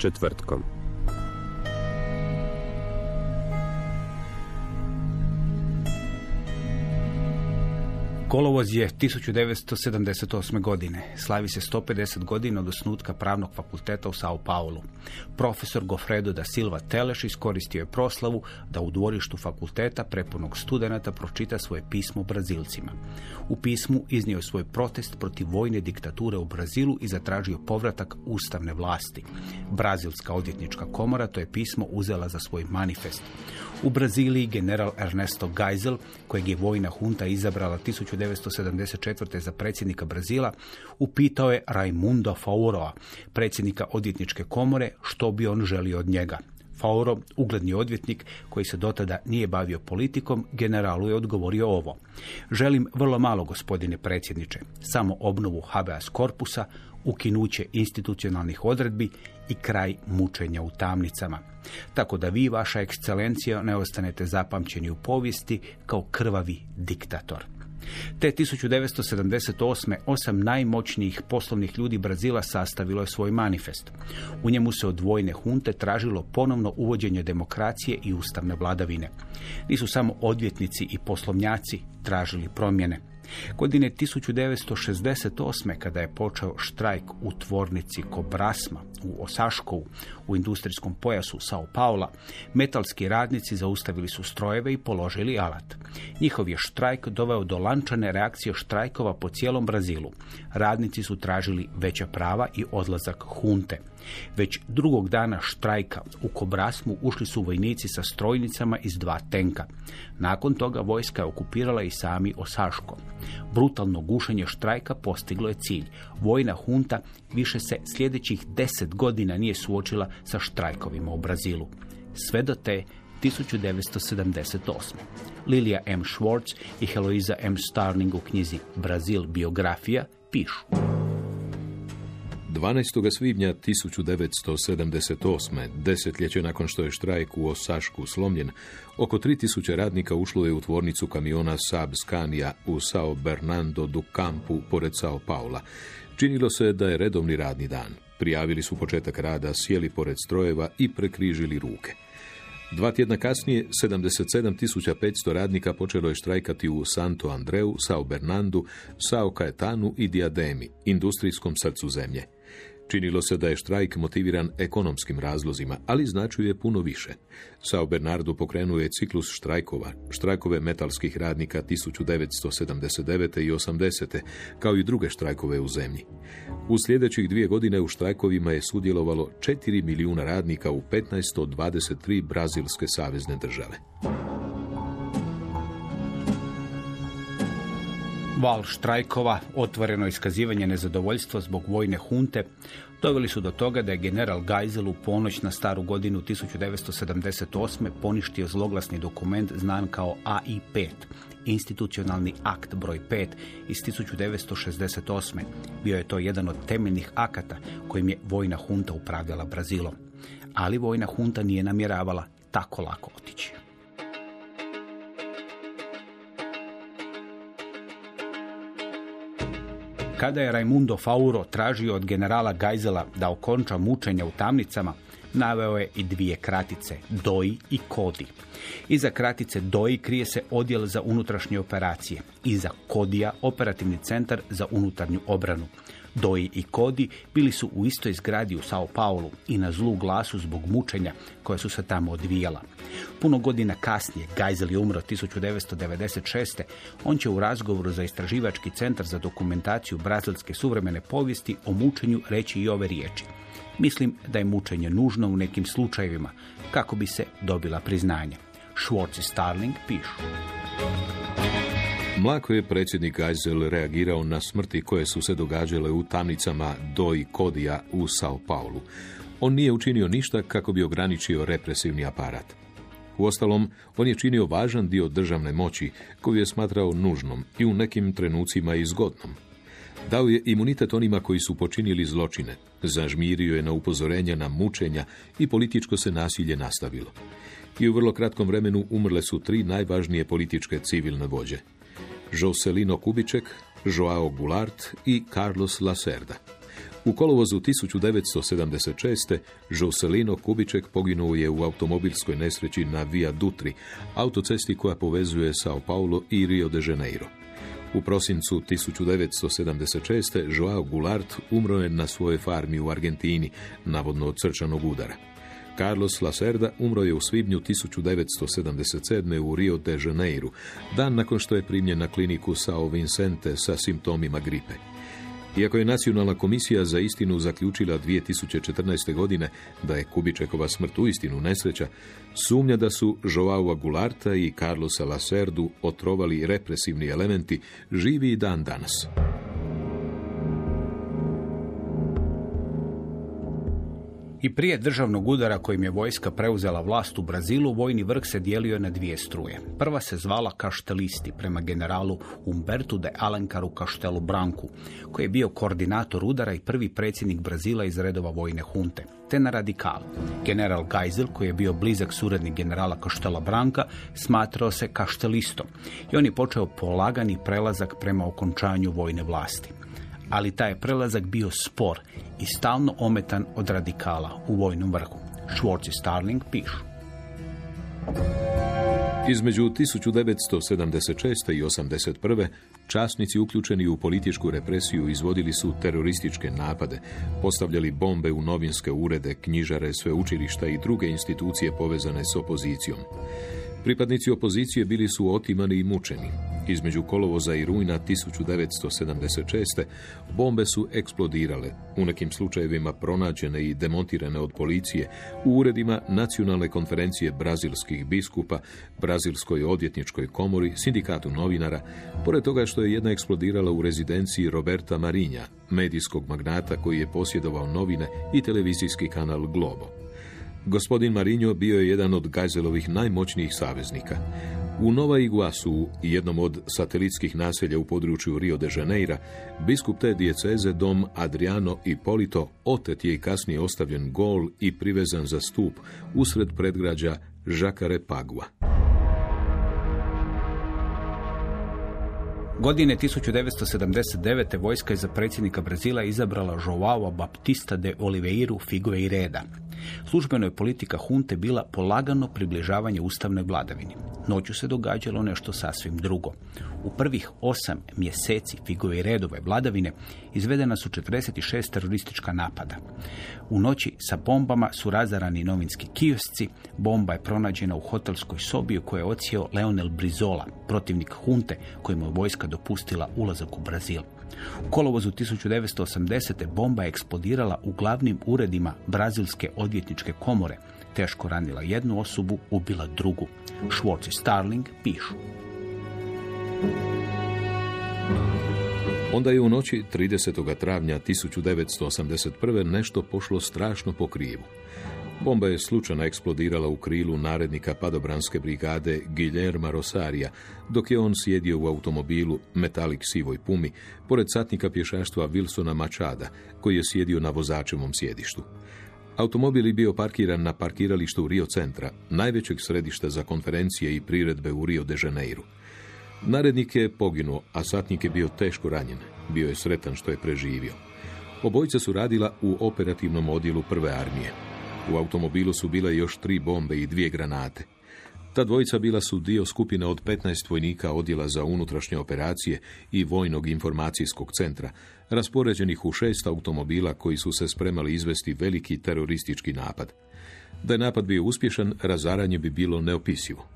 Četvrtkom. Kolovoz je 1978. godine. Slavi se 150 godina od osnutka pravnog fakulteta u Sao Paulu. Profesor Gofredo da Silva Teleš iskoristio je proslavu da u dvorištu fakulteta prepunog studenata pročita svoje pismo Brazilcima. U pismu iznio je svoj protest protiv vojne diktature u Brazilu i zatražio povratak ustavne vlasti. Brazilska odvjetnička komora to je pismo uzela za svoj manifest. U Braziliji general Ernesto Geisel, kojeg je vojna hunta izabrala 1974. za predsjednika Brazila, upitao je Raimundo Fauroa, predsjednika odvjetničke komore, što bi on želio od njega. Fauro, ugledni odvjetnik koji se dotada nije bavio politikom, generalu je odgovorio ovo. Želim vrlo malo, gospodine predsjedniče, samo obnovu habeas korpusa, ukinuće institucionalnih odredbi i kraj mučenja u tamnicama. Tako da vi, vaša ekscelencija, ne ostanete zapamćeni u povijesti kao krvavi diktator. Te 1978. osam najmoćnijih poslovnih ljudi Brazila sastavilo je svoj manifest. U njemu se od vojne hunte tražilo ponovno uvođenje demokracije i ustavne vladavine. Nisu samo odvjetnici i poslovnjaci tražili promjene. Godine 1968. kada je počeo štrajk u tvornici Kobrasma u Osaškovu u industrijskom pojasu Sao Paula, metalski radnici zaustavili su strojeve i položili alat. Njihov je štrajk doveo do lančane reakcije štrajkova po cijelom Brazilu. Radnici su tražili veća prava i odlazak hunte. Već drugog dana štrajka u Kobrasmu ušli su vojnici sa strojnicama iz dva tenka. Nakon toga vojska je okupirala i sami Osaško. Brutalno gušenje štrajka postiglo je cilj. Vojna hunta više se sljedećih deset godina nije suočila sa štrajkovima u Brazilu. Sve do te 1978. Lilija M. Schwartz i Heloiza M. Starling u knjizi Brazil biografija pišu. 12. svibnja 1978. desetljeće nakon što je štrajk u Osašku slomljen, oko 3000 radnika ušlo je u tvornicu kamiona Saab Scania u Sao Bernardo do Campu pored Sao Paula. Činilo se da je redovni radni dan. Prijavili su početak rada, sjeli pored strojeva i prekrižili ruke. Dva tjedna kasnije 77.500 radnika počelo je štrajkati u Santo Andreu, Sao Bernardu, Sao Caetanu i Diademi, industrijskom srcu zemlje. Činilo se da je štrajk motiviran ekonomskim razlozima, ali značio je puno više. Sao Bernardu pokrenuo je ciklus štrajkova, štrajkove metalskih radnika 1979. i 80. kao i druge štrajkove u zemlji. U sljedećih dvije godine u štrajkovima je sudjelovalo 4 milijuna radnika u 15 od 23 brazilske savezne države. Val štrajkova, otvoreno iskazivanje nezadovoljstva zbog vojne hunte, doveli su do toga da je general Geisel u ponoć na staru godinu 1978. poništio zloglasni dokument znan kao AI-5, institucionalni akt broj 5 iz 1968. Bio je to jedan od temeljnih akata kojim je vojna hunta upravljala Brazilom. Ali vojna hunta nije namjeravala tako lako otići. Kada je Raimundo Fauro tražio od generala Geisela da okonča mučenja u tamnicama, naveo je i dvije kratice, DOI i KODI. Iza kratice DOI krije se odjel za unutrašnje operacije, iza KODija operativni centar za unutarnju obranu. Doji i Kodi bili su u istoj zgradi u Sao Paulu i na zlu glasu zbog mučenja koja su se tamo odvijala. Puno godina kasnije, Geisel je umro 1996. On će u razgovoru za istraživački centar za dokumentaciju brazilske suvremene povijesti o mučenju reći i ove riječi. Mislim da je mučenje nužno u nekim slučajevima kako bi se dobila priznanje. Schwartz i Starling pišu. Mlako je predsjednik Geisel reagirao na smrti koje su se događale u tamnicama i Kodija u Sao Paulu. On nije učinio ništa kako bi ograničio represivni aparat. Uostalom, on je činio važan dio državne moći koju je smatrao nužnom i u nekim trenucima i zgodnom. Dao je imunitet onima koji su počinili zločine, zažmirio je na upozorenja na mučenja i političko se nasilje nastavilo. I u vrlo kratkom vremenu umrle su tri najvažnije političke civilne vođe. Joselino Kubiček, Joao Goulart i Carlos Lacerda. U kolovozu 1976. Joselino Kubiček poginuo je u automobilskoj nesreći na Via Dutri, autocesti koja povezuje Sao Paulo i Rio de Janeiro. U prosincu 1976. Joao Goulart umro je na svojoj farmi u Argentini, navodno od srčanog udara. Carlos Lacerda umro je u svibnju 1977. u Rio de Janeiro, dan nakon što je primljen na kliniku Sao Vincente sa simptomima gripe. Iako je Nacionalna komisija za istinu zaključila 2014. godine da je Kubičekova smrt uistinu nesreća, sumnja da su Joao Gularta i Carlosa Lacerdu otrovali represivni elementi živi i dan danas. I prije državnog udara kojim je vojska preuzela vlast u Brazilu, vojni vrh se dijelio na dvije struje. Prva se zvala Kaštelisti prema generalu Umbertu de Alencaru Kaštelu Branku, koji je bio koordinator udara i prvi predsjednik Brazila iz redova vojne hunte, te na radikalu. General Geisel, koji je bio blizak suradnik generala Kaštela Branka, smatrao se kaštelistom i on je počeo polagani prelazak prema okončanju vojne vlasti ali taj je prelazak bio spor i stalno ometan od radikala u vojnom vrhu. Schwartz i Starling pišu. Između 1976. i 1981. časnici uključeni u političku represiju izvodili su terorističke napade, postavljali bombe u novinske urede, knjižare, sveučilišta i druge institucije povezane s opozicijom. Pripadnici opozicije bili su otimani i mučeni. Između kolovoza i rujna 1976. bombe su eksplodirale, u nekim slučajevima pronađene i demontirane od policije u uredima Nacionalne konferencije brazilskih biskupa, Brazilskoj odvjetničkoj komori, sindikatu novinara, pored toga što je jedna eksplodirala u rezidenciji Roberta Marinja, medijskog magnata koji je posjedovao novine i televizijski kanal Globo. Gospodin Marinjo bio je jedan od Gajzelovih najmoćnijih saveznika. U Nova Iguasu, jednom od satelitskih naselja u području Rio de Janeira, biskup te dijeceze dom Adriano Polito otet je i kasnije ostavljen gol i privezan za stup usred predgrađa Žakare Pagua. Godine 1979. vojska je za predsjednika Brazila izabrala Joao Baptista de Oliveiru Figueireda. Službeno je politika hunte bila polagano približavanje ustavnoj vladavini. Noću se događalo nešto sasvim drugo. U prvih osam mjeseci Figueiredove vladavine izvedena su 46 teroristička napada. U noći sa bombama su razarani novinski kiosci, bomba je pronađena u hotelskoj sobi u kojoj je ocijeo Leonel Brizola, protivnik hunte kojemu je vojska dopustila ulazak u Brazil. U kolovozu 1980. bomba je eksplodirala u glavnim uredima Brazilske odvjetničke komore, teško ranila jednu osobu, ubila drugu. Schwartz i Starling pišu. Onda je u noći 30. travnja 1981. nešto pošlo strašno po krivu. Bomba je slučajno eksplodirala u krilu narednika padobranske brigade Guillerma Rosarija, dok je on sjedio u automobilu Metalik sivoj pumi, pored satnika pješaštva Wilsona Mačada, koji je sjedio na vozačevom sjedištu. Automobil je bio parkiran na parkiralištu Rio Centra, najvećeg središta za konferencije i priredbe u Rio de Janeiro. Narednik je poginuo, a satnik je bio teško ranjen. Bio je sretan što je preživio. Obojica su radila u operativnom odjelu prve armije. U automobilu su bile još tri bombe i dvije granate. Ta dvojica bila su dio skupine od 15 vojnika odjela za unutrašnje operacije i vojnog informacijskog centra, raspoređenih u šest automobila koji su se spremali izvesti veliki teroristički napad. Da je napad bio uspješan, razaranje bi bilo neopisivo.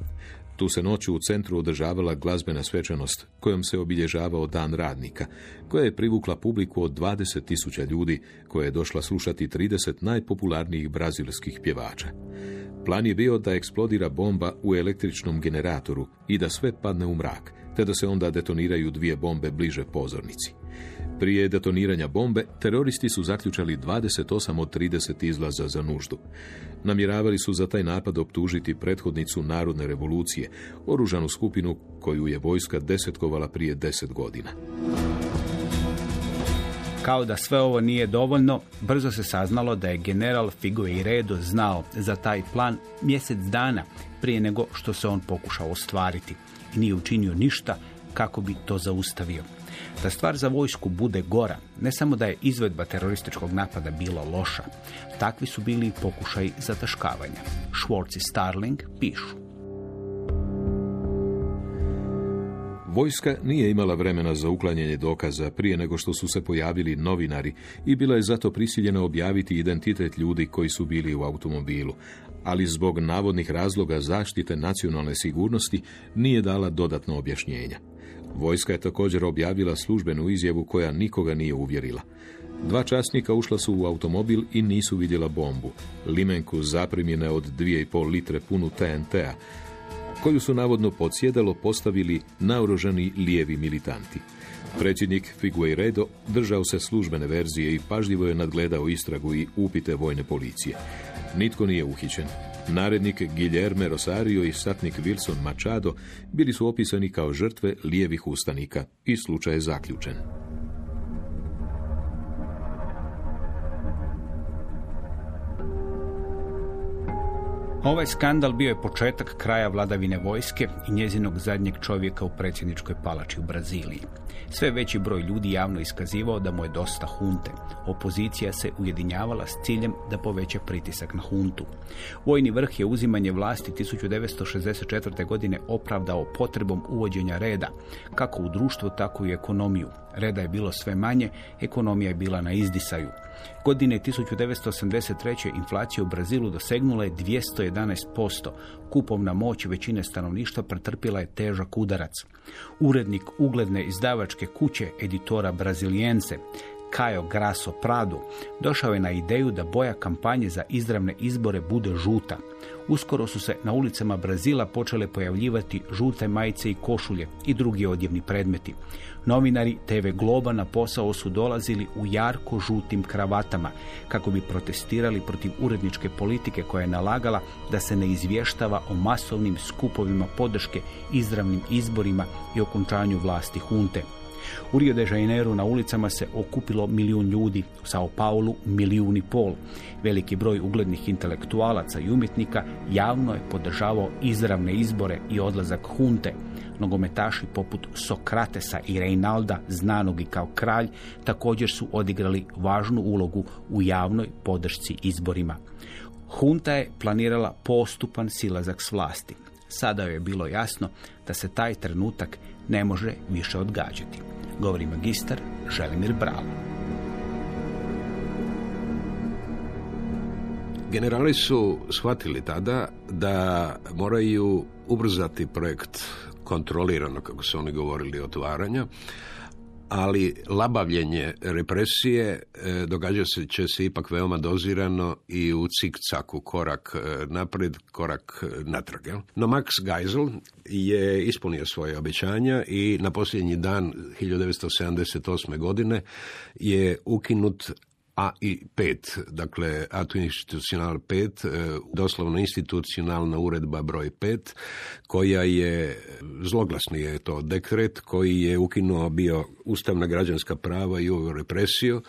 Tu se noću u centru održavala glazbena svečanost kojom se obilježavao dan radnika, koja je privukla publiku od 20.000 ljudi koja je došla slušati 30 najpopularnijih brazilskih pjevača. Plan je bio da eksplodira bomba u električnom generatoru i da sve padne u mrak, te da se onda detoniraju dvije bombe bliže pozornici. Prije detoniranja bombe, teroristi su zaključali 28 od 30 izlaza za nuždu. Namjeravali su za taj napad optužiti prethodnicu Narodne revolucije, oružanu skupinu koju je vojska desetkovala prije deset godina. Kao da sve ovo nije dovoljno, brzo se saznalo da je general Figueiredo znao za taj plan mjesec dana prije nego što se on pokušao ostvariti i nije učinio ništa kako bi to zaustavio. Da stvar za vojsku bude gora, ne samo da je izvedba terorističkog napada bila loša, takvi su bili i pokušaj zataškavanja. Schwartz i Starling pišu. Vojska nije imala vremena za uklanjanje dokaza prije nego što su se pojavili novinari i bila je zato prisiljena objaviti identitet ljudi koji su bili u automobilu, ali zbog navodnih razloga zaštite nacionalne sigurnosti nije dala dodatno objašnjenja. Vojska je također objavila službenu izjavu koja nikoga nije uvjerila. Dva časnika ušla su u automobil i nisu vidjela bombu, limenku zaprimjene od 2,5 litre punu TNT-a, koju su navodno podsjedalo postavili naoružani lijevi militanti. Predsjednik Figueiredo držao se službene verzije i pažljivo je nadgledao istragu i upite vojne policije. Nitko nije uhićen. Narednik Guillerme Rosario i satnik Wilson Machado bili su opisani kao žrtve lijevih ustanika i slučaj je zaključen. Ovaj skandal bio je početak kraja vladavine vojske i njezinog zadnjeg čovjeka u predsjedničkoj palači u Braziliji. Sve veći broj ljudi javno iskazivao da mu je dosta hunte. Opozicija se ujedinjavala s ciljem da poveća pritisak na huntu. Vojni vrh je uzimanje vlasti 1964. godine opravdao potrebom uvođenja reda, kako u društvu, tako i ekonomiju. Reda je bilo sve manje, ekonomija je bila na izdisaju. Godine 1983. inflacija u Brazilu dosegnula je 211%. Kupovna moć većine stanovništva pretrpila je težak udarac. Urednik ugledne izdavačke kuće editora Brazilijense, Caio Grasso Prado, došao je na ideju da boja kampanje za izravne izbore bude žuta. Uskoro su se na ulicama Brazila počele pojavljivati žute majice i košulje i drugi odjevni predmeti. Novinari TV Globa na posao su dolazili u jarko žutim kravatama kako bi protestirali protiv uredničke politike koja je nalagala da se ne izvještava o masovnim skupovima podrške izravnim izborima i okončanju vlasti hunte. U Rio de Janeiro na ulicama se okupilo milijun ljudi, u Sao Paulu milijun i pol. Veliki broj uglednih intelektualaca i umjetnika javno je podržavao izravne izbore i odlazak hunte. Nogometaši poput Sokratesa i Reinalda, znanog i kao kralj, također su odigrali važnu ulogu u javnoj podršci izborima. Hunta je planirala postupan silazak s vlasti. Sada je bilo jasno da se taj trenutak ne može više odgađati. Govori magistar Želimir Bralo. Generali su shvatili tada da moraju ubrzati projekt kontrolirano, kako su oni govorili, otvaranja, ali labavljenje represije e, događa se će se ipak veoma dozirano i u cikcaku korak e, naprijed, korak natrag. No Max Geisel je ispunio svoje obećanja i na posljednji dan 1978. godine je ukinut a i 5, dakle institucional 5, e, doslovno institucionalna uredba broj 5, koja je, zloglasni je to dekret, koji je ukinuo bio ustavna građanska prava i ovu represiju,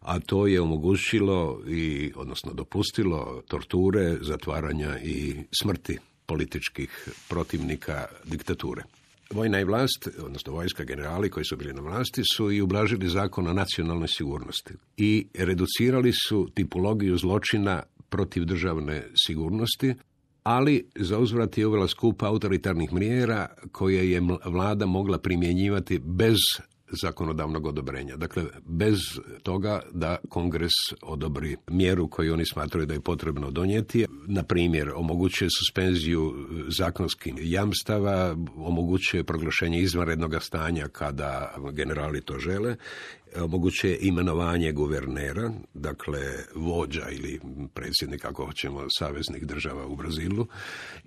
a to je omogućilo i, odnosno dopustilo torture, zatvaranja i smrti političkih protivnika diktature. Vojna i vlast, odnosno vojska generali koji su bili na vlasti, su i ublažili zakon o nacionalnoj sigurnosti i reducirali su tipologiju zločina protiv državne sigurnosti ali za uzvrat je uvela skup autoritarnih mjera koje je vlada mogla primjenjivati bez zakonodavnog odobrenja. Dakle, bez toga da kongres odobri mjeru koju oni smatraju da je potrebno donijeti. Na primjer, omogućuje suspenziju zakonskih jamstava, omogućuje proglašenje izvanrednog stanja kada generali to žele, omogućuje imenovanje guvernera, dakle vođa ili predsjednik, ako hoćemo, saveznih država u Brazilu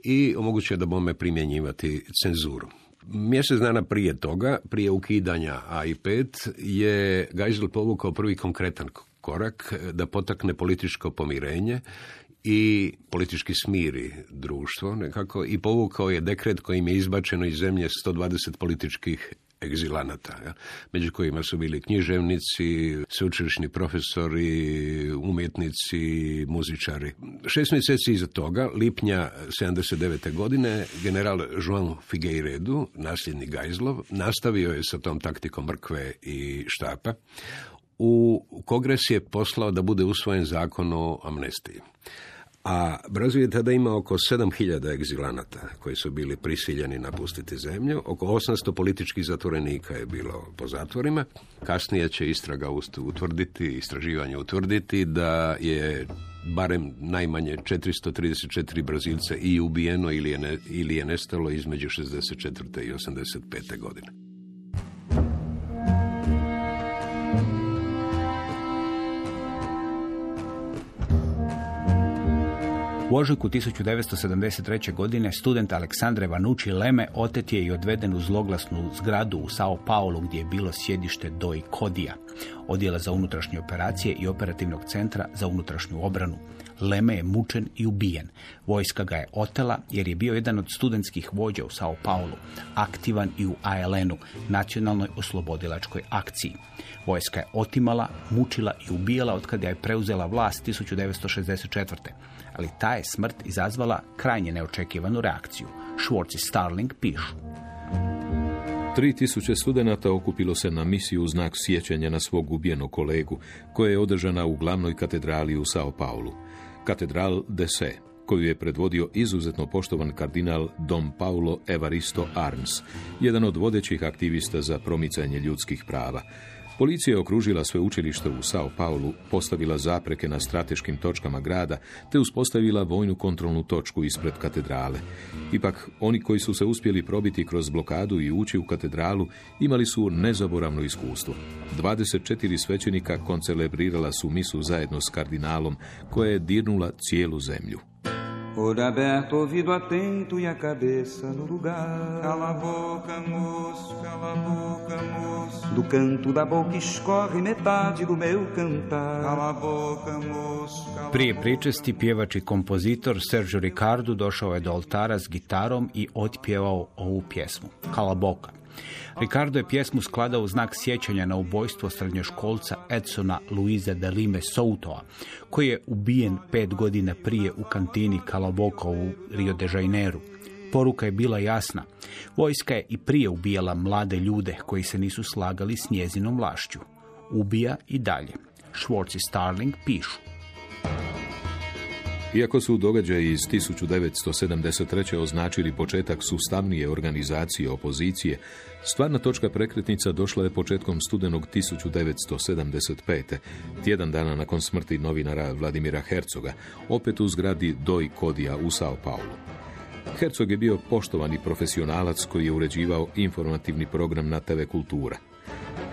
i omogućuje da bome primjenjivati cenzuru. Mjesec dana prije toga, prije ukidanja AI5, je Geisel povukao prvi konkretan korak da potakne političko pomirenje i politički smiri društvo nekako i povukao je dekret kojim je izbačeno iz zemlje 120 političkih egzilanata, ja, među kojima su bili književnici, sveučilišni profesori, umjetnici, muzičari. Šest mjeseci iza toga, lipnja 79. godine, general Joan Figueiredu, nasljednik Gajzlov, nastavio je sa tom taktikom mrkve i štapa. U kongres je poslao da bude usvojen zakon o amnestiji. A Brazil je tada imao oko 7000 egzilanata koji su bili prisiljeni napustiti zemlju. Oko 800 političkih zatvorenika je bilo po zatvorima. Kasnije će istraga utvrditi, istraživanje utvrditi da je barem najmanje 434 Brazilca i ubijeno ili je, ne, ili je nestalo između 64. i 85. godine. U ožujku 1973. godine student Aleksandre Vanucci Leme otet je i odveden u zloglasnu zgradu u Sao Paulo gdje je bilo sjedište Doi Kodija, odjela za unutrašnje operacije i operativnog centra za unutrašnju obranu. Leme je mučen i ubijen. Vojska ga je otela jer je bio jedan od studentskih vođa u Sao Paulo, aktivan i u ALN-u, nacionalnoj oslobodilačkoj akciji. Vojska je otimala, mučila i ubijala od kada je preuzela vlast 1964. Ali ta je smrt izazvala krajnje neočekivanu reakciju. Schwartz i Starling pišu. 3000 studenata okupilo se na misiju u znak sjećanja na svog ubijenog kolegu, koja je održana u glavnoj katedrali u Sao Paulu. Katedral de Se, koju je predvodio izuzetno poštovan kardinal Dom Paulo Evaristo Arns, jedan od vodećih aktivista za promicanje ljudskih prava. Policija je okružila sve učilište u Sao Paulu, postavila zapreke na strateškim točkama grada, te uspostavila vojnu kontrolnu točku ispred katedrale. Ipak, oni koji su se uspjeli probiti kroz blokadu i ući u katedralu, imali su nezaboravno iskustvo. 24 svećenika koncelebrirala su misu zajedno s kardinalom, koja je dirnula cijelu zemlju. Olho aberto, ouvido atento e a cabeça no lugar. Cala a boca, moço, cala a boca, moço. Do canto da boca escorre metade do meu cantar. Cala a boca, moço, cala Prije pričesti pjevač i kompozitor Sergio Ricardo došao je do oltara s gitarom i otpjevao ovu pjesmu, Kalaboka. Ricardo je pjesmu skladao u znak sjećanja na ubojstvo srednjoškolca Edsona Luiza de Lime Soutoa, koji je ubijen pet godina prije u kantini Kalaboka u Rio de Janeiro. Poruka je bila jasna. Vojska je i prije ubijala mlade ljude koji se nisu slagali s njezinom vlašću. Ubija i dalje. Schwartz i Starling pišu. Iako su događaji iz 1973. označili početak sustavnije organizacije opozicije, stvarna točka prekretnica došla je početkom studenog 1975. tjedan dana nakon smrti novinara Vladimira Hercoga, opet u zgradi Doj Kodija u Sao Paulo. Hercog je bio poštovani profesionalac koji je uređivao informativni program na TV Kultura.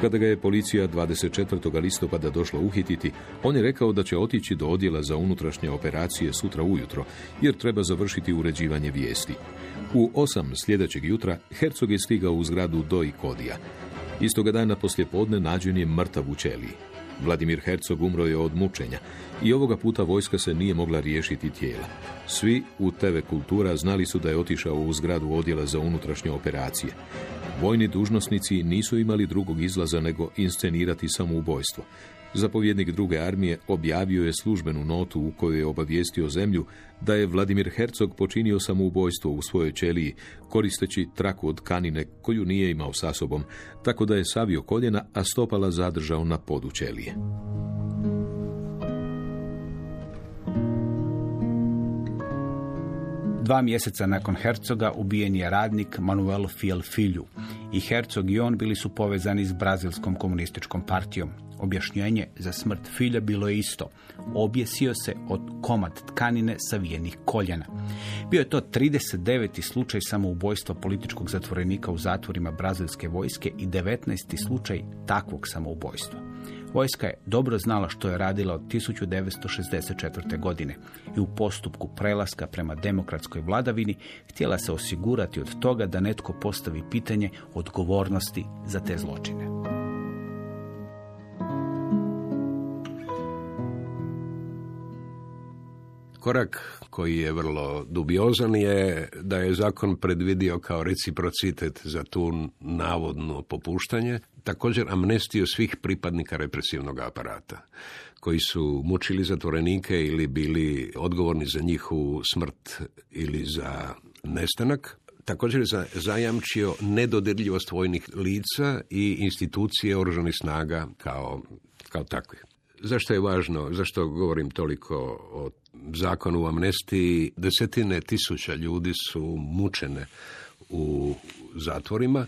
Kada ga je policija 24. listopada došla uhititi, on je rekao da će otići do odjela za unutrašnje operacije sutra ujutro, jer treba završiti uređivanje vijesti. U osam sljedećeg jutra Hercog je stigao u zgradu Doj Kodija. Istoga dana poslijepodne nađen je mrtav u ćeliji. Vladimir Hercog umro je od mučenja i ovoga puta vojska se nije mogla riješiti tijela. Svi u TV Kultura znali su da je otišao u zgradu odjela za unutrašnje operacije. Vojni dužnosnici nisu imali drugog izlaza nego inscenirati samoubojstvo. Zapovjednik druge armije objavio je službenu notu u kojoj je obavijestio zemlju da je Vladimir Hercog počinio samoubojstvo u svojoj ćeliji koristeći traku od kanine koju nije imao sa sobom, tako da je savio koljena, a stopala zadržao na podu ćelije. Dva mjeseca nakon Hercoga ubijen je radnik Manuel Fiel Filju i Hercog i on bili su povezani s brazilskom komunističkom partijom. Objašnjenje za smrt Filja bilo je isto. Objesio se od komad tkanine savijenih koljena. Bio je to 39. slučaj samoubojstva političkog zatvorenika u zatvorima brazilske vojske i 19. slučaj takvog samoubojstva. Vojska je dobro znala što je radila od 1964. godine i u postupku prelaska prema demokratskoj vladavini htjela se osigurati od toga da netko postavi pitanje odgovornosti za te zločine. Korak koji je vrlo dubiozan je da je zakon predvidio kao reciprocitet za tu navodno popuštanje, također amnestio svih pripadnika represivnog aparata koji su mučili zatvorenike ili bili odgovorni za njihovu smrt ili za nestanak. Također je zajamčio nedodirljivost vojnih lica i institucije oružanih snaga kao, kao takvih. Zašto je važno, zašto govorim toliko o zakonu o amnestiji? Desetine tisuća ljudi su mučene u zatvorima,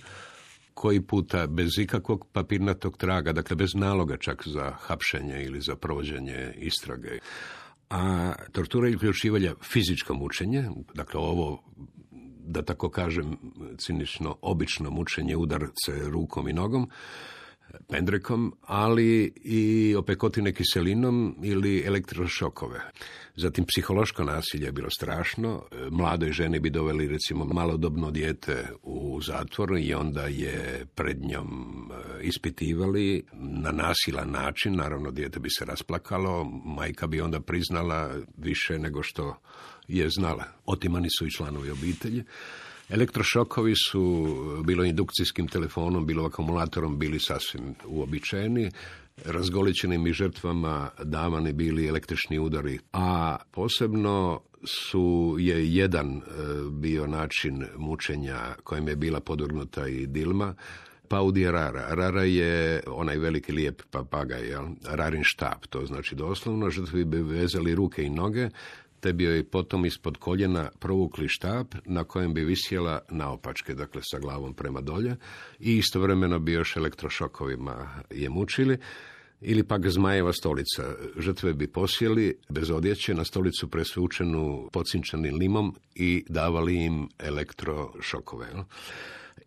koji puta bez ikakvog papirnatog traga, dakle bez naloga čak za hapšenje ili za provođenje istrage. A tortura je uključivala fizičko mučenje, dakle ovo da tako kažem cinično obično mučenje udarce rukom i nogom, pendrekom, ali i opekotine kiselinom ili elektrošokove. Zatim psihološko nasilje je bilo strašno. Mladoj ženi bi doveli recimo malodobno dijete u zatvor i onda je pred njom e, ispitivali na nasilan način. Naravno dijete bi se rasplakalo, majka bi onda priznala više nego što je znala. Otimani su i članovi obitelji. Elektrošokovi su bilo indukcijskim telefonom, bilo akumulatorom bili sasvim uobičajeni. Razgoličenim i žrtvama davani bili električni udari, a posebno su je jedan e, bio način mučenja kojem je bila podvrgnuta i Dilma, Paudi Rara. Rara je onaj veliki lijep papagaj, jel? Rarin štap, to znači doslovno. Žrtvi bi vezali ruke i noge, te bi joj potom ispod koljena provukli štap na kojem bi visjela naopačke, dakle sa glavom prema dolje i istovremeno bi još elektrošokovima je mučili ili pak zmajeva stolica. Žrtve bi posjeli bez odjeće na stolicu presvučenu pocinčanim limom i davali im elektrošokove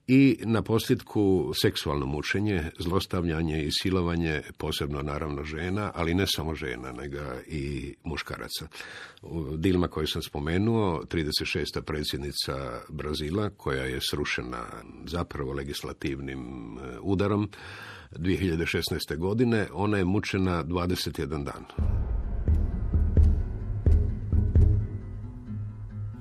i na posljedku seksualno mučenje, zlostavljanje i silovanje, posebno naravno žena, ali ne samo žena, nego i muškaraca. Dilma koju sam spomenuo, 36. predsjednica Brazila, koja je srušena zapravo legislativnim e, udarom 2016. godine, ona je mučena 21 dan.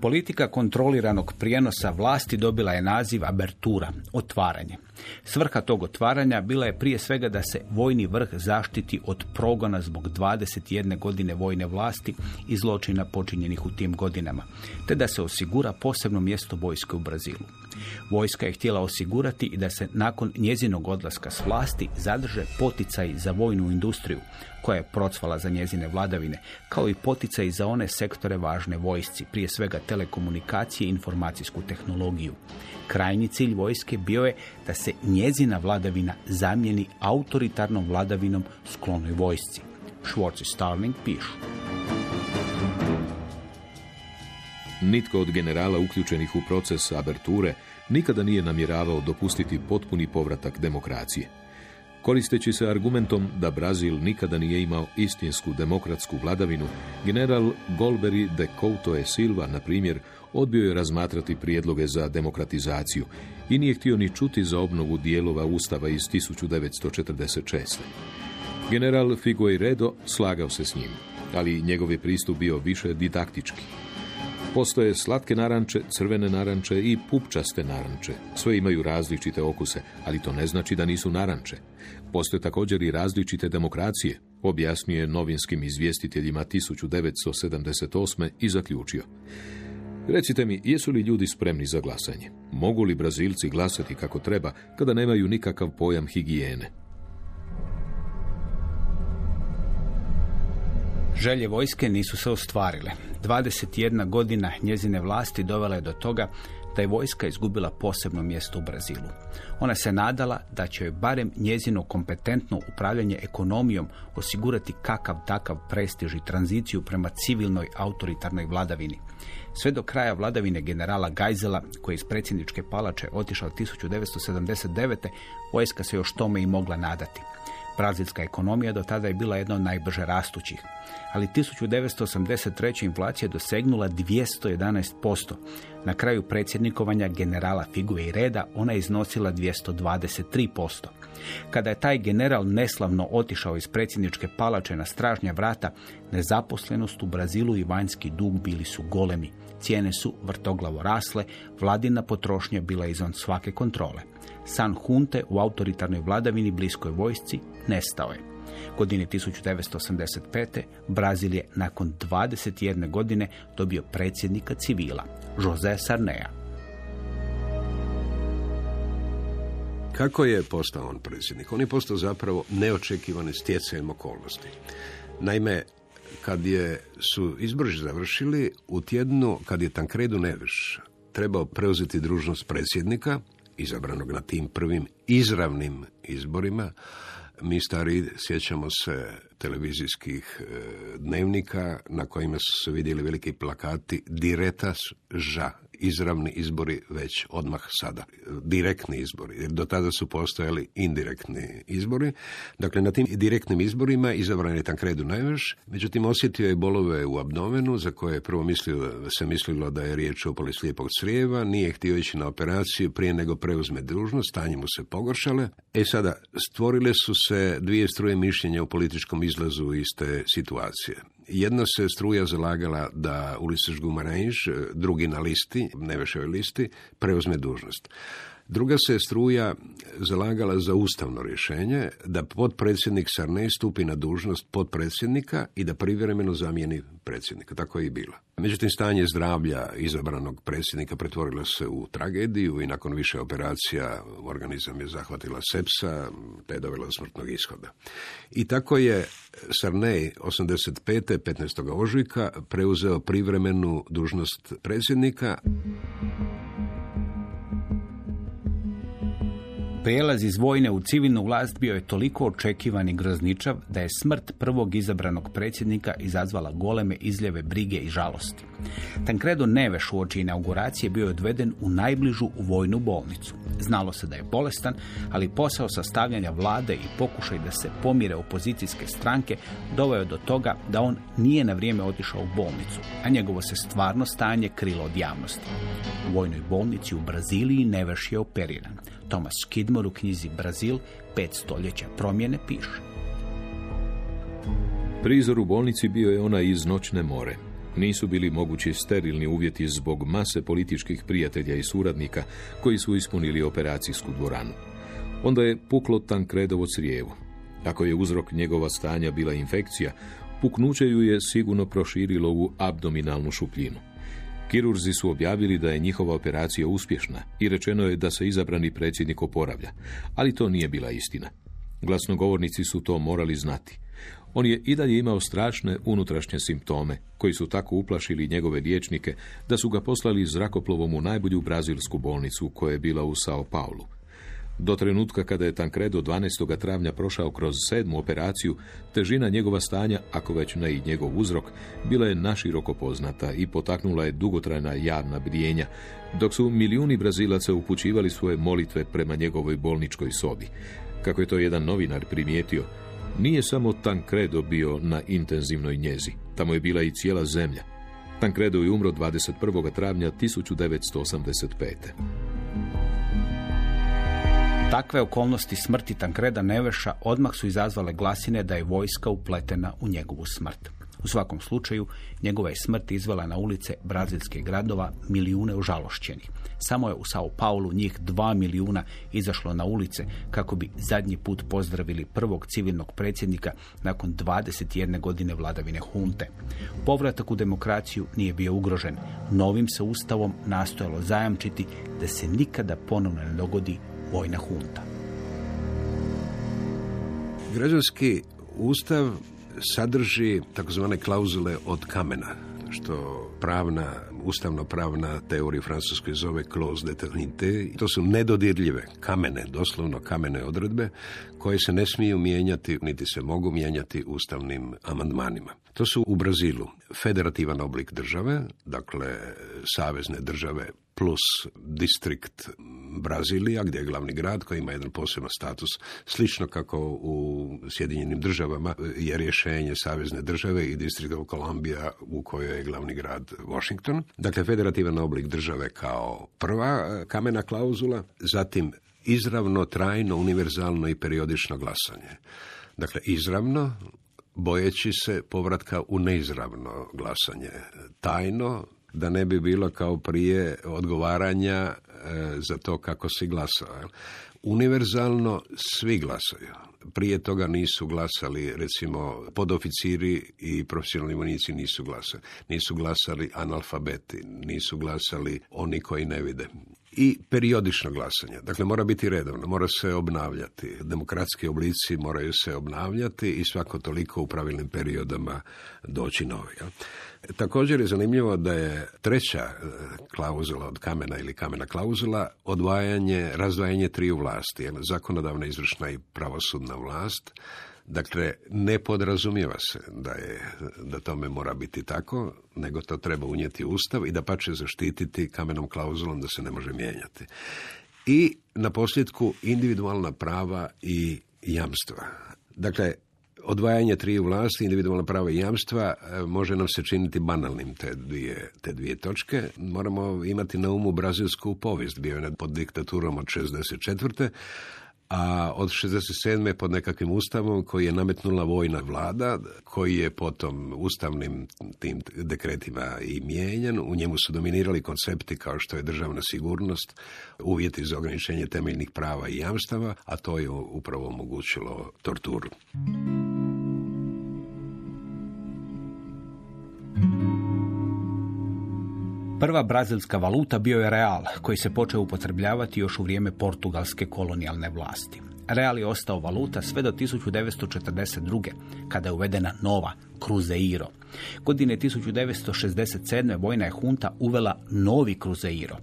Politika kontroliranog prijenosa vlasti dobila je naziv abertura, otvaranje. Svrha tog otvaranja bila je prije svega da se vojni vrh zaštiti od progona zbog 21 godine vojne vlasti i zločina počinjenih u tim godinama, te da se osigura posebno mjesto vojske u Brazilu. Vojska je htjela osigurati da se nakon njezinog odlaska s vlasti zadrže poticaj za vojnu industriju, koja je procvala za njezine vladavine, kao i poticaj za one sektore važne vojsci, prije svega telekomunikacije i informacijsku tehnologiju. Krajnji cilj vojske bio je da se njezina vladavina zamijeni autoritarnom vladavinom sklonoj vojsci. Schwartz i Starling pišu. Nitko od generala uključenih u proces aberture nikada nije namjeravao dopustiti potpuni povratak demokracije. Koristeći se argumentom da Brazil nikada nije imao istinsku demokratsku vladavinu, general Golbery de Couto e Silva, na primjer, odbio je razmatrati prijedloge za demokratizaciju i nije htio ni čuti za obnovu dijelova Ustava iz 1946. General Figueiredo slagao se s njim, ali njegov je pristup bio više didaktički. Postoje slatke naranče, crvene naranče i pupčaste naranče. Sve imaju različite okuse, ali to ne znači da nisu naranče. Postoje također i različite demokracije, objasnio novinskim izvjestiteljima 1978. i zaključio. Recite mi, jesu li ljudi spremni za glasanje? Mogu li Brazilci glasati kako treba kada nemaju nikakav pojam higijene? Želje vojske nisu se ostvarile. 21 godina njezine vlasti dovela je do toga da je vojska izgubila posebno mjesto u Brazilu. Ona se nadala da će joj barem njezino kompetentno upravljanje ekonomijom osigurati kakav takav prestiž i tranziciju prema civilnoj autoritarnoj vladavini. Sve do kraja vladavine generala Gajzela, koji je iz predsjedničke palače otišao 1979. vojska se još tome i mogla nadati. Brazilska ekonomija do tada je bila jedna od najbrže rastućih, ali 1983. inflacija je dosegnula 211%. Na kraju predsjednikovanja generala Figue i Reda ona je iznosila 223%. Kada je taj general neslavno otišao iz predsjedničke palače na stražnja vrata, nezaposlenost u Brazilu i vanjski dug bili su golemi. Cijene su vrtoglavo rasle, vladina potrošnja bila izvan svake kontrole. San Hunte u autoritarnoj vladavini bliskoj vojsci nestao je. Godine 1985. Brazil je nakon 21 godine dobio predsjednika civila, José Sarnea. Kako je postao on predsjednik? On je postao zapravo neočekivani stjecajem okolnosti. Naime, kad je, su izbori završili, u tjednu kad je Tancredu Neveš trebao preuzeti družnost predsjednika, izabranog na tim prvim izravnim izborima, mi stari sjećamo se televizijskih e, dnevnika na kojima su se vidjeli veliki plakati Diretas ža, izravni izbori već odmah sada, direktni izbori, jer do tada su postojali indirektni izbori. Dakle, na tim direktnim izborima izabran je Tankredu Najveš, međutim osjetio je bolove u abdomenu, za koje je prvo mislio, se mislilo da je riječ o poli slijepog crijeva, nije htio ići na operaciju prije nego preuzme dužnost, stanje mu se pogoršale. E sada, stvorile su se dvije struje mišljenja u političkom izlazu iz te situacije. Jedna se struja zalagala da Ulises Gumaranž, drugi na listi, Neveševoj listi, preuzme dužnost. Druga se struja zalagala za ustavno rješenje da potpredsjednik Sarne stupi na dužnost potpredsjednika i da privremeno zamijeni predsjednika. Tako je i bilo. Međutim, stanje zdravlja izabranog predsjednika pretvorilo se u tragediju i nakon više operacija organizam je zahvatila sepsa te je dovela do smrtnog ishoda. I tako je Sarnej 85. 15. ožujka preuzeo privremenu dužnost predsjednika Prijelaz iz vojne u civilnu vlast bio je toliko očekivan i grozničav da je smrt prvog izabranog predsjednika izazvala goleme izljeve brige i žalosti. Tancredo Neveš u oči inauguracije bio je odveden u najbližu vojnu bolnicu. Znalo se da je bolestan, ali posao sastavljanja vlade i pokušaj da se pomire opozicijske stranke doveo do toga da on nije na vrijeme otišao u bolnicu, a njegovo se stvarno stanje krilo od javnosti. U vojnoj bolnici u Braziliji Neveš je operiran. Thomas Skidmore u knjizi Brazil, pet stoljeća promjene, piše. Prizor u bolnici bio je ona iz noćne more. Nisu bili mogući sterilni uvjeti zbog mase političkih prijatelja i suradnika koji su ispunili operacijsku dvoranu. Onda je puklo Tankredovo crijevo. Ako je uzrok njegova stanja bila infekcija, puknuće ju je sigurno proširilo u abdominalnu šupljinu. Kirurzi su objavili da je njihova operacija uspješna i rečeno je da se izabrani predsjednik oporavlja, ali to nije bila istina. Glasnogovornici su to morali znati. On je i dalje imao strašne unutrašnje simptome, koji su tako uplašili njegove liječnike da su ga poslali zrakoplovom u najbolju brazilsku bolnicu koja je bila u Sao Paulu. Do trenutka kada je Tancredo 12. travnja prošao kroz sedmu operaciju, težina njegova stanja, ako već ne i njegov uzrok, bila je naširoko poznata i potaknula je dugotrajna javna brijenja, dok su milijuni Brazilaca upućivali svoje molitve prema njegovoj bolničkoj sobi. Kako je to jedan novinar primijetio, nije samo Tancredo bio na intenzivnoj njezi, tamo je bila i cijela zemlja. Tancredo je umro 21. travnja 1985. Takve okolnosti smrti Tankreda Neveša odmah su izazvale glasine da je vojska upletena u njegovu smrt. U svakom slučaju, njegova je smrt izvela na ulice brazilskih gradova milijune užalošćenih. Samo je u Sao Paulu njih dva milijuna izašlo na ulice kako bi zadnji put pozdravili prvog civilnog predsjednika nakon 21 godine vladavine hunte. Povratak u demokraciju nije bio ugrožen. Novim se ustavom nastojalo zajamčiti da se nikada ponovno ne dogodi vojna hunta. Građanski ustav sadrži takozvane klauzule od kamena, što pravna, ustavno-pravna teorija francuske zove clause d'éternité. To su nedodirljive kamene, doslovno kamene odredbe, koje se ne smiju mijenjati, niti se mogu mijenjati ustavnim amandmanima. To su u Brazilu federativan oblik države, dakle savezne države plus distrikt Brazilija, gdje je glavni grad koji ima jedan poseban status, slično kako u Sjedinjenim državama je rješenje savezne države i distrikta Kolumbija u kojoj je glavni grad Washington. Dakle, federativan oblik države kao prva kamena klauzula, zatim izravno, trajno, univerzalno i periodično glasanje. Dakle, izravno, bojeći se povratka u neizravno glasanje. Tajno, da ne bi bilo kao prije odgovaranja e, za to kako si glasao. Univerzalno svi glasaju. Prije toga nisu glasali, recimo, podoficiri i profesionalni vojnici nisu glasali. Nisu glasali analfabeti, nisu glasali oni koji ne vide i periodično glasanje. Dakle, mora biti redovno, mora se obnavljati. Demokratski oblici moraju se obnavljati i svako toliko u pravilnim periodama doći novi. Također je zanimljivo da je treća e, klauzula od kamena ili kamena klauzula odvajanje, razdvajanje triju vlasti, zakonodavna, izvršna i pravosudna vlast. Dakle, ne podrazumijeva se da, je, da tome mora biti tako, nego to treba unijeti u Ustav i da pa će zaštititi kamenom klauzulom da se ne može mijenjati. I na posljedku individualna prava i jamstva. Dakle, odvajanje triju vlasti, individualna prava i jamstva, e, može nam se činiti banalnim te dvije, te dvije točke. Moramo imati na umu brazilsku povijest. Bio je pod diktaturom od 64 a od 67. pod nekakvim ustavom koji je nametnula vojna vlada, koji je potom ustavnim tim dekretima i mijenjan. U njemu su dominirali koncepti kao što je državna sigurnost, uvjeti za ograničenje temeljnih prava i jamstava, a to je upravo omogućilo torturu. Prva brazilska valuta bio je real, koji se počeo upotrebljavati još u vrijeme portugalske kolonijalne vlasti. Real je ostao valuta sve do 1942. kada je uvedena nova, Cruzeiro. Godine 1967. vojna je hunta uvela novi Cruzeiro,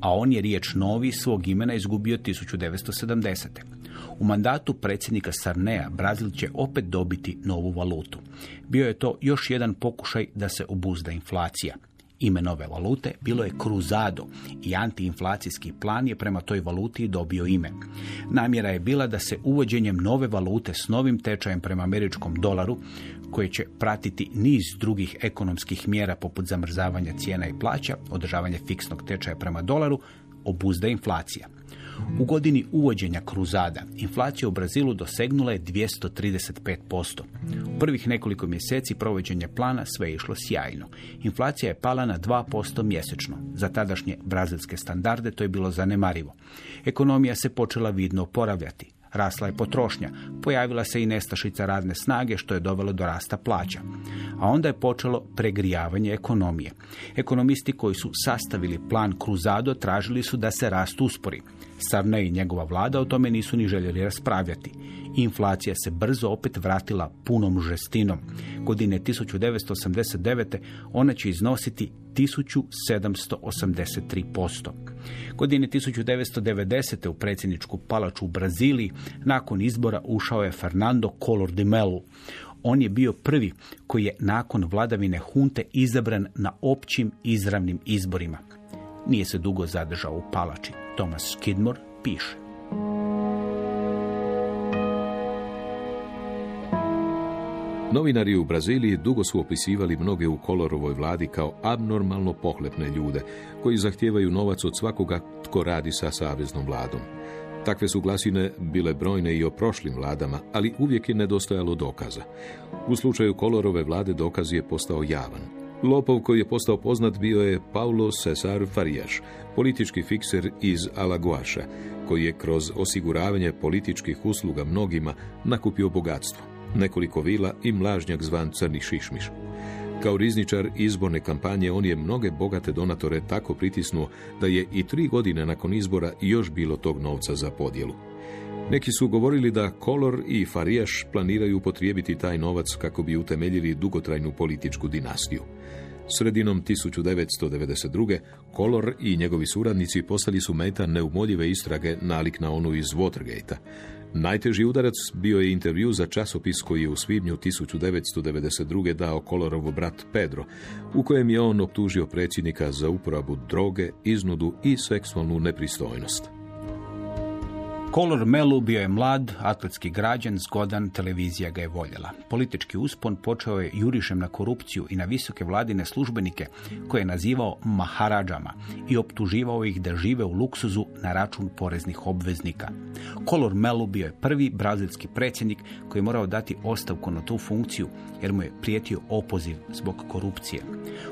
a on je riječ novi svog imena izgubio 1970. U mandatu predsjednika Sarnea Brazil će opet dobiti novu valutu. Bio je to još jedan pokušaj da se obuzda inflacija. Ime nove valute bilo je Cruzado i antiinflacijski plan je prema toj valuti dobio ime. Namjera je bila da se uvođenjem nove valute s novim tečajem prema američkom dolaru, koje će pratiti niz drugih ekonomskih mjera poput zamrzavanja cijena i plaća, održavanje fiksnog tečaja prema dolaru, obuzda inflacija. U godini uvođenja kruzada inflacija u Brazilu dosegnula je 235%. U prvih nekoliko mjeseci provođenja plana sve je išlo sjajno. Inflacija je pala na 2% mjesečno. Za tadašnje brazilske standarde to je bilo zanemarivo. Ekonomija se počela vidno oporavljati. Rasla je potrošnja, pojavila se i nestašica radne snage što je dovelo do rasta plaća. A onda je počelo pregrijavanje ekonomije. Ekonomisti koji su sastavili plan Cruzado tražili su da se rast uspori. Sarne i njegova vlada o tome nisu ni željeli raspravljati. Inflacija se brzo opet vratila punom žestinom. Godine 1989. ona će iznositi 1783%. Godine 1990. u predsjedničku palaču u Braziliji nakon izbora ušao je Fernando Collor de Mello. On je bio prvi koji je nakon vladavine hunte izabran na općim izravnim izborima. Nije se dugo zadržao u palači. Thomas Skidmore piše. Novinari u Braziliji dugo su opisivali mnoge u Kolorovoj vladi kao abnormalno pohlepne ljude, koji zahtijevaju novac od svakoga tko radi sa saveznom vladom. Takve su glasine bile brojne i o prošlim vladama, ali uvijek je nedostajalo dokaza. U slučaju Kolorove vlade dokaz je postao javan. Lopov koji je postao poznat bio je Paulo Cesar Farias, politički fikser iz Alagoaša, koji je kroz osiguravanje političkih usluga mnogima nakupio bogatstvo nekoliko vila i mlažnjak zvan Crni Šišmiš. Kao rizničar izborne kampanje on je mnoge bogate donatore tako pritisnuo da je i tri godine nakon izbora još bilo tog novca za podjelu. Neki su govorili da Kolor i Farijaš planiraju upotrijebiti taj novac kako bi utemeljili dugotrajnu političku dinastiju. Sredinom 1992. Kolor i njegovi suradnici postali su meta neumoljive istrage nalik na onu iz Watergate-a. Najteži udarac bio je intervju za časopis koji je u svibnju 1992. dao Kolorov brat Pedro, u kojem je on optužio predsjednika za uporabu droge, iznudu i seksualnu nepristojnost. Kolor Melu bio je mlad, atletski građan, zgodan, televizija ga je voljela. Politički uspon počeo je jurišem na korupciju i na visoke vladine službenike koje je nazivao maharadžama i optuživao ih da žive u luksuzu na račun poreznih obveznika. Kolor Melu bio je prvi brazilski predsjednik koji je morao dati ostavku na tu funkciju jer mu je prijetio opoziv zbog korupcije.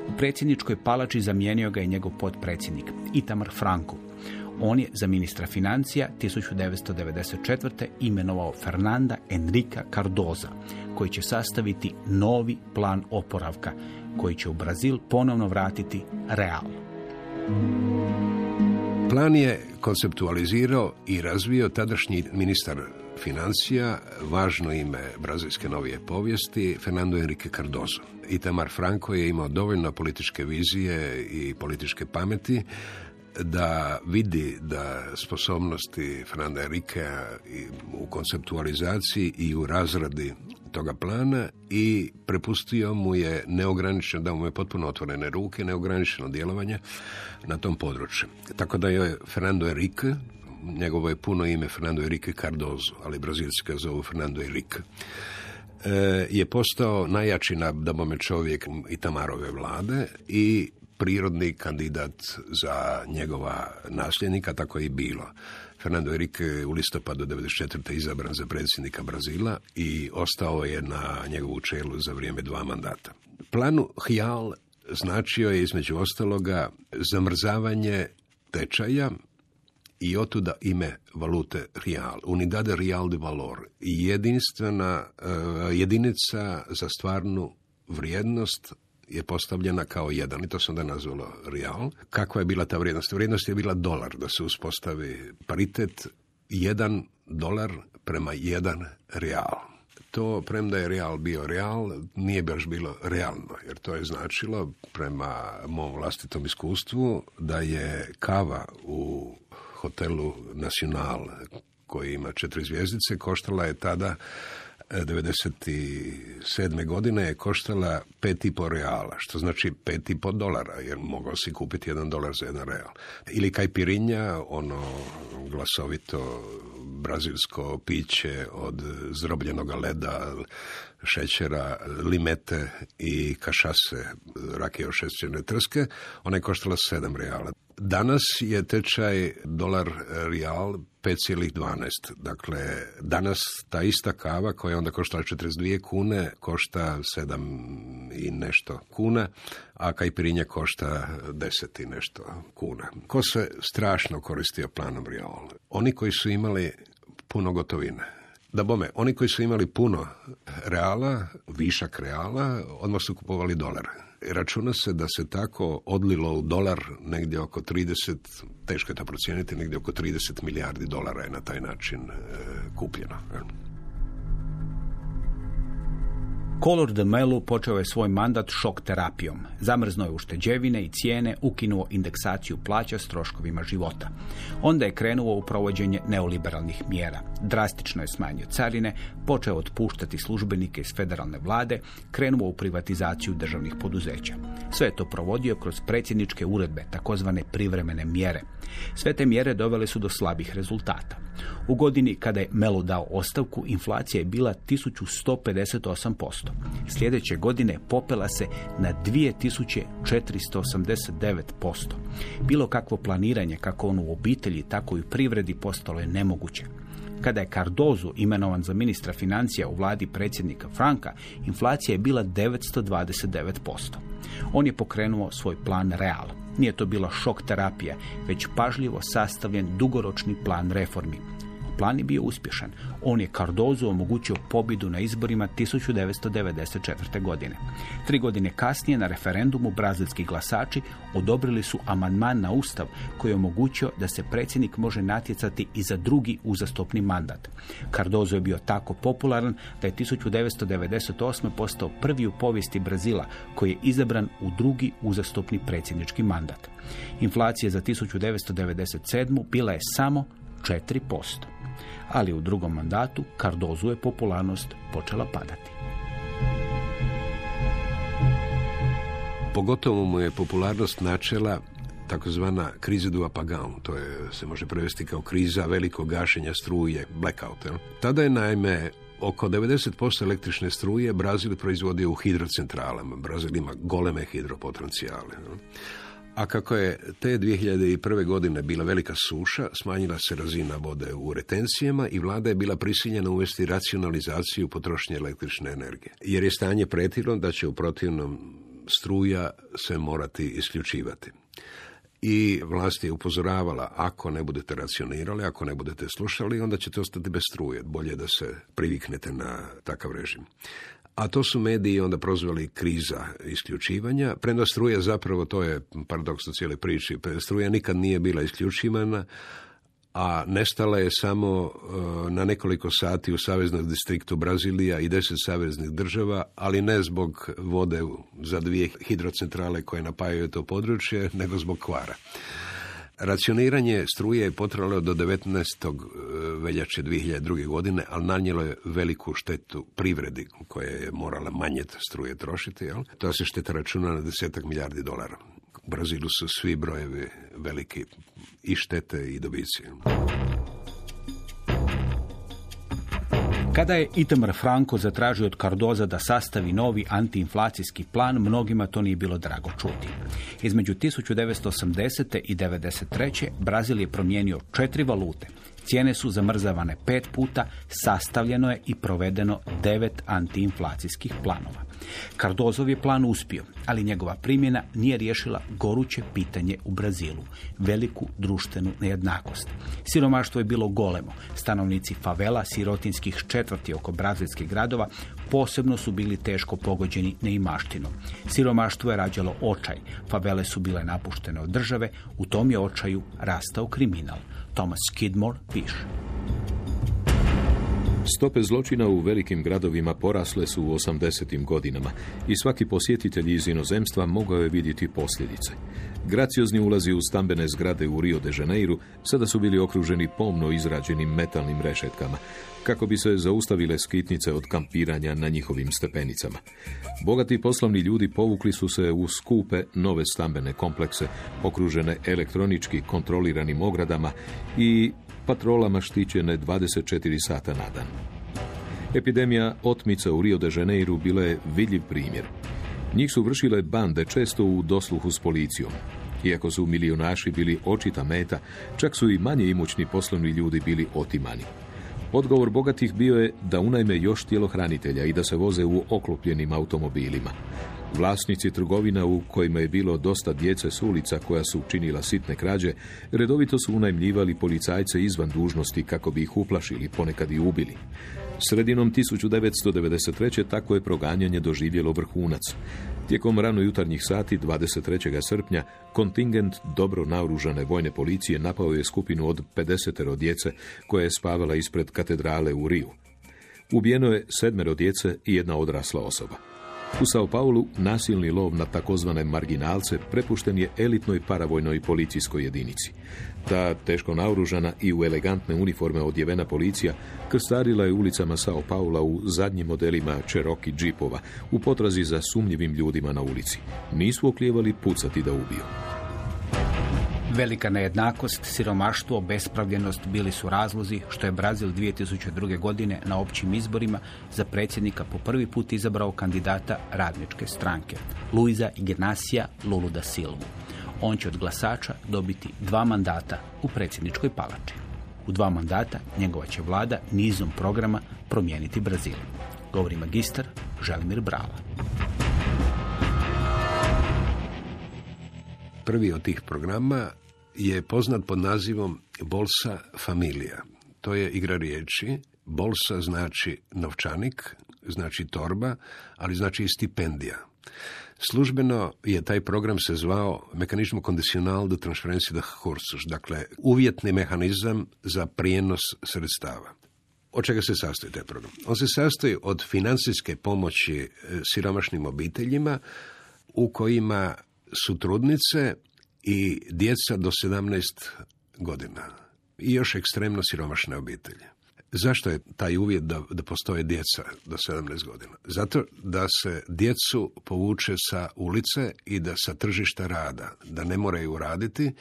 U predsjedničkoj palači zamijenio ga je njegov potpredsjednik Itamar Franco on je za ministra financija 1994. imenovao Fernanda Enrica Cardoza, koji će sastaviti novi plan oporavka, koji će u Brazil ponovno vratiti real. Plan je konceptualizirao i razvio tadašnji ministar financija, važno ime brazilske novije povijesti, Fernando Enrique Cardozo. Itamar Franco je imao dovoljno političke vizije i političke pameti da vidi da sposobnosti Fernanda Enriquea u konceptualizaciji i u razradi toga plana i prepustio mu je neograničeno, da mu je potpuno otvorene ruke, neograničeno djelovanje na tom području. Tako da je Fernando Enrique, njegovo je puno ime Fernando Enrique Cardozo, ali brazilski zovu Fernando Enrique, e, je postao najjači na dabome čovjek Itamarove vlade i prirodni kandidat za njegova nasljednika, tako je i bilo. Fernando Henrique u listopadu 1994. izabran za predsjednika Brazila i ostao je na njegovu čelu za vrijeme dva mandata. Planu Hjal značio je između ostaloga zamrzavanje tečaja i otuda ime valute real, unidade real de valor, jedinstvena eh, jedinica za stvarnu vrijednost je postavljena kao jedan i to se onda nazvalo real. Kakva je bila ta vrijednost? Vrijednost je bila dolar, da se uspostavi paritet jedan dolar prema jedan real. To, premda je real bio real, nije baš bilo realno, jer to je značilo, prema mom vlastitom iskustvu, da je kava u hotelu Nacional, koji ima četiri zvijezdice, koštala je tada 97. godine je koštala 5,5 reala, što znači 5,5 dolara, jer mogao si kupiti jedan dolar za jedan real. Ili kajpirinja, ono glasovito brazilsko piće od zrobljenog leda, šećera, limete i kašase, rakije ošećene trske, ona je koštala 7 reala. Danas je tečaj dolar real 5,12. Dakle, danas ta ista kava koja je onda koštala 42 kune, košta 7 i nešto kuna, a kajpirinja košta 10 i nešto kuna. Ko se strašno koristio planom real? Oni koji su imali puno gotovine. Da bome, oni koji su imali puno reala, višak reala, odmah su kupovali dolar. Računa se da se tako odlilo u dolar negdje oko 30, teško je to procijeniti, negdje oko 30 milijardi dolara je na taj način e, kupljeno. Kolor de Melu počeo je svoj mandat šok terapijom. Zamrznuo je ušteđevine i cijene, ukinuo indeksaciju plaća s troškovima života. Onda je krenuo u provođenje neoliberalnih mjera. Drastično je smanjio carine, počeo otpuštati službenike iz federalne vlade, krenuo u privatizaciju državnih poduzeća. Sve je to provodio kroz predsjedničke uredbe, takozvane privremene mjere. Sve te mjere dovele su do slabih rezultata. U godini kada je Melu dao ostavku, inflacija je bila 1158%. Sljedeće godine popela se na 2489%. Bilo kakvo planiranje, kako ono u obitelji, tako i u privredi, postalo je nemoguće. Kada je Cardozo imenovan za ministra financija u vladi predsjednika Franka, inflacija je bila 929%. On je pokrenuo svoj plan Real. Nije to bila šok terapija, već pažljivo sastavljen dugoročni plan reformi. Plan je bio uspješan. On je Cardozu omogućio pobjedu na izborima 1994. godine. Tri godine kasnije na referendumu brazilski glasači odobrili su amandman na ustav koji je omogućio da se predsjednik može natjecati i za drugi uzastopni mandat. Cardozo je bio tako popularan da je 1998. postao prvi u povijesti Brazila koji je izabran u drugi uzastopni predsjednički mandat. Inflacija za 1997. bila je samo 4%. Ali u drugom mandatu Cardozu je popularnost počela padati. Pogotovo mu je popularnost načela takozvana kriza du apagão, to je, se može prevesti kao kriza velikog gašenja struje, blackout. Jel? Tada je naime oko 90% električne struje Brazil proizvodio u hidrocentralama. Brazil ima goleme hidropotencijale. Jel? A kako je te 2001. godine bila velika suša, smanjila se razina vode u retencijama i vlada je bila prisiljena uvesti racionalizaciju potrošnje električne energije. Jer je stanje pretilo da će u protivnom struja se morati isključivati. I vlast je upozoravala, ako ne budete racionirali, ako ne budete slušali, onda ćete ostati bez struje. Bolje da se priviknete na takav režim a to su mediji onda prozvali kriza isključivanja. Premda struja zapravo, to je paradoks u cijeloj priči, struja nikad nije bila isključivana, a nestala je samo e, na nekoliko sati u saveznom distriktu Brazilija i deset saveznih država, ali ne zbog vode za dvije hidrocentrale koje napajaju to područje, nego zbog kvara. Racioniranje struje je potralo do 19. E, veljače 2002. godine, ali nanijelo je veliku štetu privredi koja je morala manje struje trošiti. Jel? To se šteta računa na desetak milijardi dolara. U Brazilu su svi brojevi veliki i štete i dobici. Kada je Itamar Franco zatražio od Cardoza da sastavi novi antiinflacijski plan, mnogima to nije bilo drago čuti. Između 1980. i 1993. Brazil je promijenio četiri valute, Cijene su zamrzavane pet puta, sastavljeno je i provedeno devet antiinflacijskih planova. Kardozov je plan uspio, ali njegova primjena nije riješila goruće pitanje u Brazilu, veliku društvenu nejednakost. Siromaštvo je bilo golemo. Stanovnici favela, sirotinskih četvrti oko brazilskih gradova posebno su bili teško pogođeni neimaštinom. Siromaštvo je rađalo očaj, favele su bile napuštene od države, u tom je očaju rastao kriminal. Thomas Skidmore piše. Stope zločina u velikim gradovima porasle su u 80. godinama i svaki posjetitelj iz inozemstva mogao je vidjeti posljedice. Graciozni ulazi u stambene zgrade u Rio de Janeiro sada su bili okruženi pomno izrađenim metalnim rešetkama, kako bi se zaustavile skitnice od kampiranja na njihovim stepenicama. Bogati poslovni ljudi povukli su se u skupe nove stambene komplekse, okružene elektronički kontroliranim ogradama i patrolama štićene 24 sata na dan. Epidemija otmica u Rio de Janeiro bila je vidljiv primjer. Njih su vršile bande često u dosluhu s policijom. Iako su milijunaši bili očita meta, čak su i manje imućni poslovni ljudi bili otimani. Odgovor bogatih bio je da unajme još tjelohranitelja i da se voze u oklopljenim automobilima. Vlasnici trgovina u kojima je bilo dosta djece s ulica koja su činila sitne krađe, redovito su unajmljivali policajce izvan dužnosti kako bi ih uplašili, ponekad i ubili. Sredinom 1993. tako je proganjanje doživjelo vrhunac. Tijekom rano jutarnjih sati 23. srpnja kontingent dobro naoružane vojne policije napao je skupinu od 50 djece koja je spavala ispred katedrale u Riju. Ubijeno je sedmero djece i jedna odrasla osoba. U Sao Paulu nasilni lov na takozvane marginalce prepušten je elitnoj paravojnoj policijskoj jedinici. Ta teško naoružana i u elegantne uniforme odjevena policija krstarila je ulicama Sao Paula u zadnjim modelima Cherokee džipova u potrazi za sumnjivim ljudima na ulici. Nisu oklijevali pucati da ubiju. Velika nejednakost, siromaštvo, bespravljenost bili su razlozi što je Brazil 2002. godine na općim izborima za predsjednika po prvi put izabrao kandidata radničke stranke, Luiza Ignacia Lulu da Silvu. On će od glasača dobiti dva mandata u predsjedničkoj palači. U dva mandata njegova će vlada nizom programa promijeniti Brazil. Govori magistar Želimir Brala. Prvi od tih programa je poznat pod nazivom Bolsa Familija. to je igra riječi. Bolsa znači novčanik, znači torba, ali znači i stipendija. Službeno je taj program se zvao Mekanizmo condicional de transferencije de recursos, dakle uvjetni mehanizam za prijenos sredstava. Od čega se sastoji taj program? On se sastoji od financijske pomoći e, siromašnim obiteljima u kojima su trudnice i djeca do 17 godina i još ekstremno siromašne obitelji. Zašto je taj uvjet da, da postoje djeca do 17 godina? Zato da se djecu povuče sa ulice i da sa tržišta rada, da ne moraju raditi,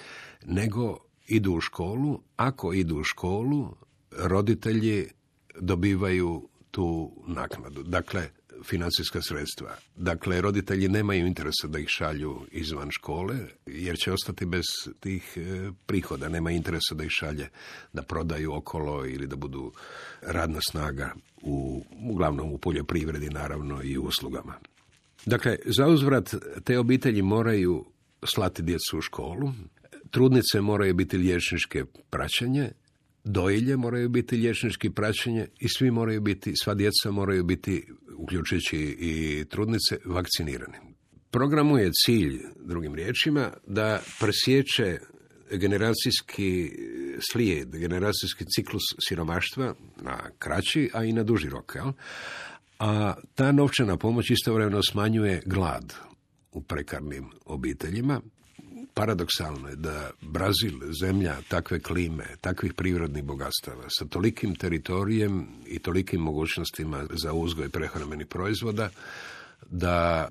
nego idu u školu. Ako idu u školu, roditelji dobivaju tu naknadu. Dakle, financijska sredstva. Dakle, roditelji nemaju interesa da ih šalju izvan škole, jer će ostati bez tih e, prihoda. Nema interesa da ih šalje da prodaju okolo ili da budu radna snaga u, uglavnom u poljoprivredi, naravno i u uslugama. Dakle, za uzvrat te obitelji moraju slati djecu u školu, trudnice moraju biti liječničke praćenje, dojilje moraju biti liječnički praćenje i svi moraju biti, sva djeca moraju biti, uključujući i trudnice, vakcinirani. Programu je cilj, drugim riječima, da presjeće generacijski slijed, generacijski ciklus siromaštva na kraći, a i na duži rok. Jel? A ta novčana pomoć istovremeno smanjuje glad u prekarnim obiteljima, paradoksalno je da Brazil, zemlja takve klime, takvih prirodnih bogatstava, sa tolikim teritorijem i tolikim mogućnostima za uzgoj prehrambenih proizvoda, da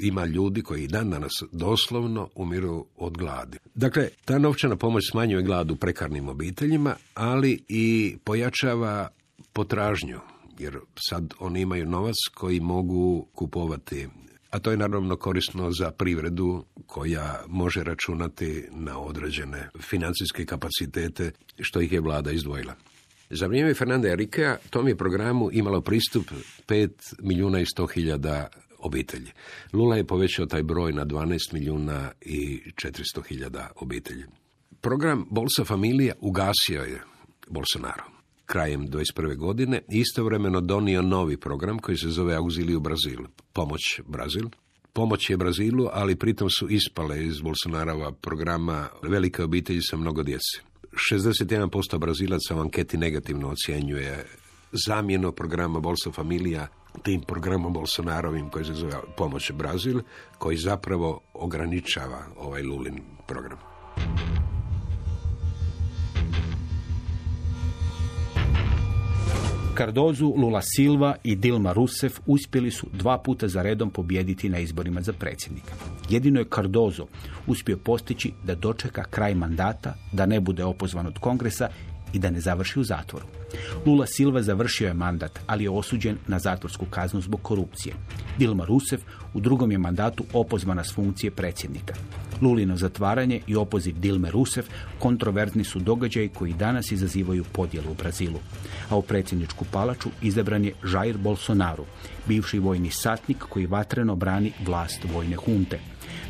ima ljudi koji dan danas doslovno umiru od gladi. Dakle, ta novčana pomoć smanjuje glad u prekarnim obiteljima, ali i pojačava potražnju, jer sad oni imaju novac koji mogu kupovati a to je naravno korisno za privredu koja može računati na određene financijske kapacitete što ih je vlada izdvojila. Za vrijeme Fernanda Erikea tom je programu imalo pristup 5 milijuna i 100 hiljada obitelji. Lula je povećao taj broj na 12 milijuna i 400 hiljada obitelji. Program Bolsa Familija ugasio je Bolsonaro krajem 21. godine istovremeno donio novi program koji se zove Auxilio Brazil, pomoć Brazil. Pomoć je Brazilu, ali pritom su ispale iz Bolsonarova programa velike obitelji sa mnogo djece. 61% Brazilaca u anketi negativno ocjenjuje zamjenu programa Bolsa Familija tim programom Bolsonarovim koji se zove Pomoć Brazil, koji zapravo ograničava ovaj Lulin program. Cardozu, Lula Silva i Dilma Rousseff uspjeli su dva puta za redom pobijediti na izborima za predsjednika. Jedino je Cardozo uspio postići da dočeka kraj mandata, da ne bude opozvan od kongresa i da ne završi u zatvoru. Lula Silva završio je mandat, ali je osuđen na zatvorsku kaznu zbog korupcije. Dilma Rousseff u drugom je mandatu opozvana s funkcije predsjednika. Lulino zatvaranje i opoziv Dilme Rousseff kontroverzni su događaji koji danas izazivaju podjelu u Brazilu. A u predsjedničku palaču izabran je Jair Bolsonaro, bivši vojni satnik koji vatreno brani vlast vojne hunte.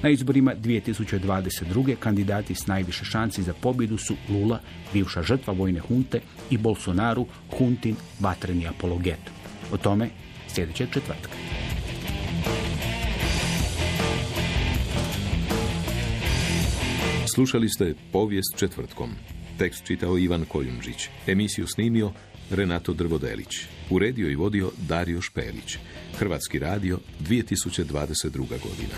Na izborima 2022. kandidati s najviše šansi za pobjedu su Lula, bivša žrtva vojne hunte, i Bolsonaru, huntin vatreni apologet. O tome sljedećeg četvrtka. Slušali ste povijest četvrtkom. Tekst čitao Ivan Kojundžić. Emisiju snimio Renato Drvodelić. Uredio i vodio Dario Špelić. Hrvatski radio 2022. godina.